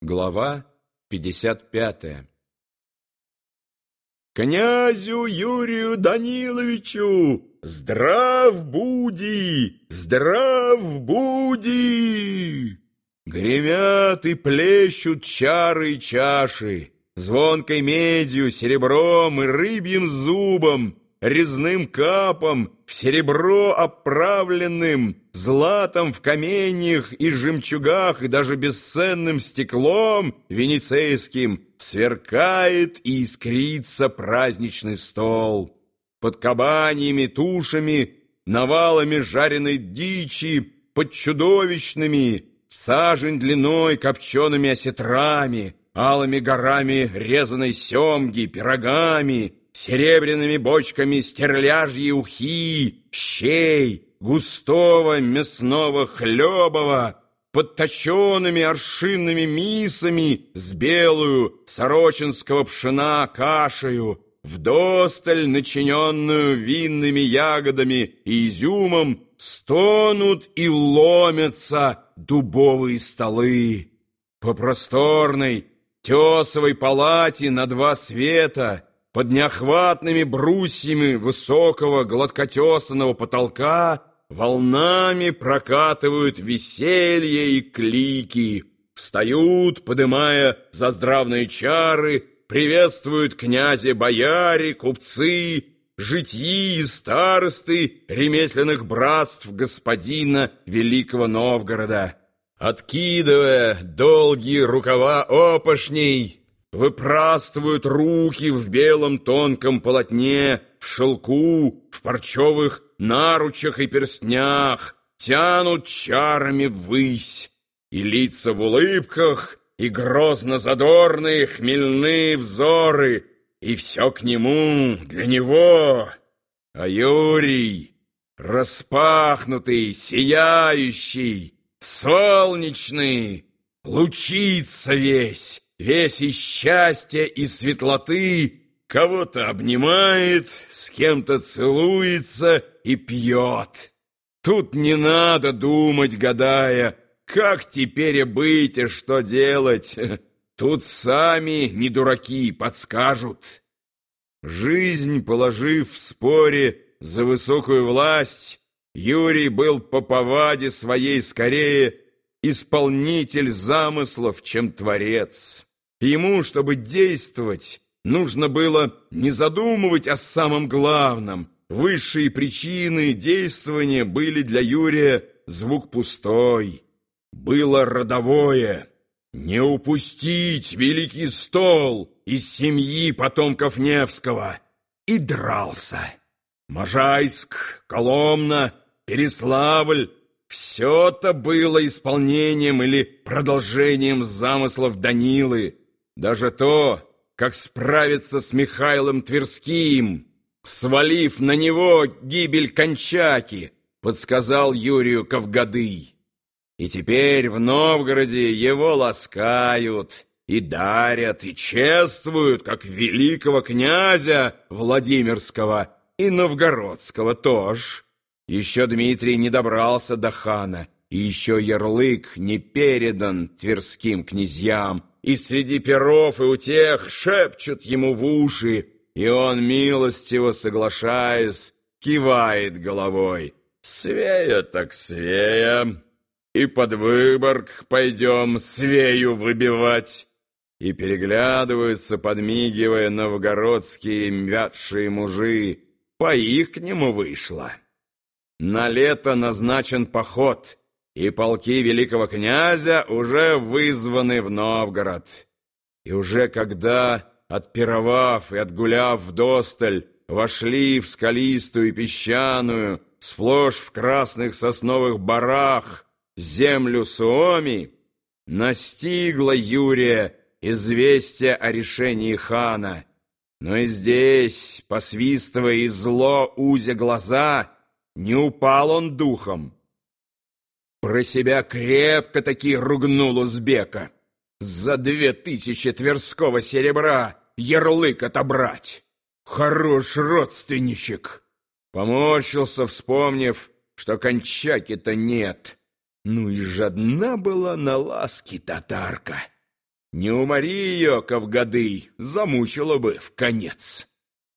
Глава 55 Князю Юрию Даниловичу! Здрав буди, здрав буди! Гремят и плещут чары и чаши, звонкой медью, серебром и рыбьим зубом, резным капом, в серебро оправленным, златом в каменьях и жемчугах, и даже бесценным стеклом венецейским сверкает и искрится праздничный стол. Под кабаньями, тушами, навалами жареной дичи, под чудовищными, в сажень длиной копчеными осетрами, алыми горами резаной семги, пирогами, серебряными бочками стерляжьи ухи, щей, густого мясного хлебова, подточенными аршинными мисами с белую сорочинского пшена кашею, вдосталь начиненную винными ягодами и изюмом, стонут и ломятся дубовые столы. По просторной тесовой палате на два света — под неохватными брусьями высокого гладкотесанного потолка волнами прокатывают веселье и клики, встают, подымая заздравные чары, приветствуют князи-бояре, купцы, житьи и старосты ремесленных братств господина Великого Новгорода. Откидывая долгие рукава опошней, выпрастывают руки в белом тонком полотне, в шелку, в парчевых наручах и перстнях, тянут чарами ввысь, и лица в улыбках, и грозно-задорные хмельные взоры, и все к нему, для него. А Юрий, распахнутый, сияющий, солнечный, лучится весь, весь из счастья и светлоты, кого-то обнимает, с кем-то целуется и пьет. Тут не надо думать, гадая, как теперь быть и что делать. Тут сами, не дураки, подскажут. Жизнь, положив в споре за высокую власть, Юрий был по поваде своей скорее исполнитель замыслов, чем творец. Ему, чтобы действовать, нужно было не задумывать о самом главном. Высшие причины действования были для Юрия звук пустой. Было родовое. Не упустить великий стол из семьи потомков Невского. И дрался. Можайск, Коломна, Переславль — все это было исполнением или продолжением замыслов Данилы, даже то, как справиться с Михаилом Тверским, свалив на него гибель Кончаки, подсказал Юрию Кавгадый. И теперь в Новгороде его ласкают и дарят, и чествуют, как великого князя Владимирского и Новгородского тоже. Еще Дмитрий не добрался до хана, и еще ярлык не передан тверским князьям, и среди перов и утех шепчут ему в уши, и он, милостиво соглашаясь, кивает головой. «Свея так свея, и под Выборг пойдем свею выбивать». И переглядываются, подмигивая новгородские мятшие мужи. По их к нему вышло. На лето назначен поход — и полки великого князя уже вызваны в Новгород. И уже когда, отпировав и отгуляв вдосталь, вошли в скалистую песчаную, сплошь в красных сосновых барах, землю Суоми, настигла Юрия известие о решении хана. Но и здесь, посвистывая и зло узя глаза, не упал он духом. Про себя крепко таки ругнул узбека. За две тысячи тверского серебра ярлык отобрать. Хорош родственничек. Поморщился, вспомнив, что кончаки-то нет. Ну и жадна была на ласки татарка. Не умори ее, Кавгады, замучила бы в конец.